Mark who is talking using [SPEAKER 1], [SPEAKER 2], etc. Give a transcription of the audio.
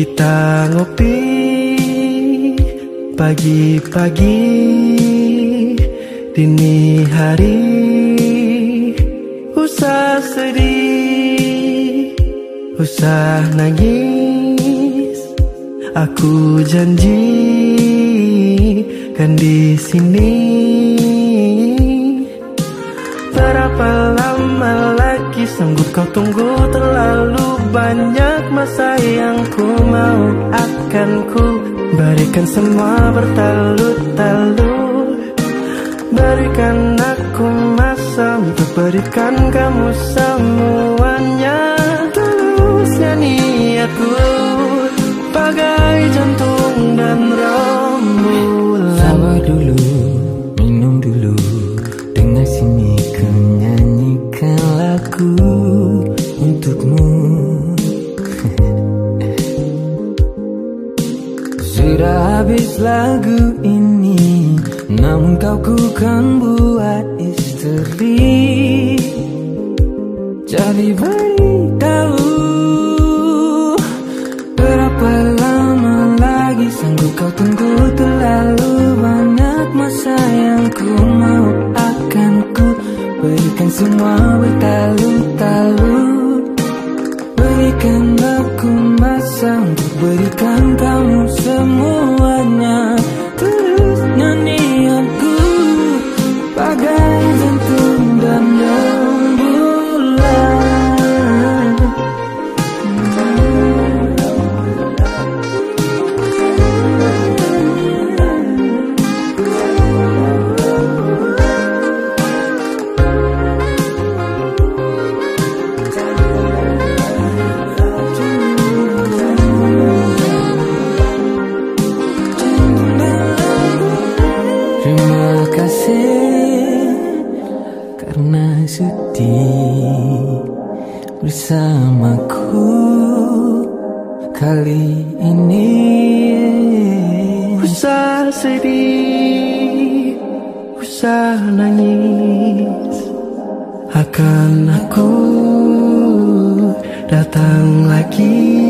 [SPEAKER 1] Kita ngopi pagi-pagi dini hari. Usah sedih, usah nangis. Aku janji kan di sini. Berapa lama lagi sanggup kau tunggu terlalu banyak masa yang ku mau akan ku berikan semua bertalut-talut Berikan aku masa untuk berikan kamu semuanya. Tulusnya niatku bagai jantung dan rembulan
[SPEAKER 2] Sabar dulu, minum dulu. Dengar sini ku nyanyikan lagu Sudah habis lagu ini Namun kau ku kan buat istri. Jadi beritahu Berapa lama lagi sanggup kau tunggu terlalu banyak masa yang ku mau akan ku berikan semua bertalut-talut bagai jantung dan rembulan Terima kasih pernah sedih bersamaku kali ini.
[SPEAKER 1] Usah sedih usah nangis. Akan aku datang lagi.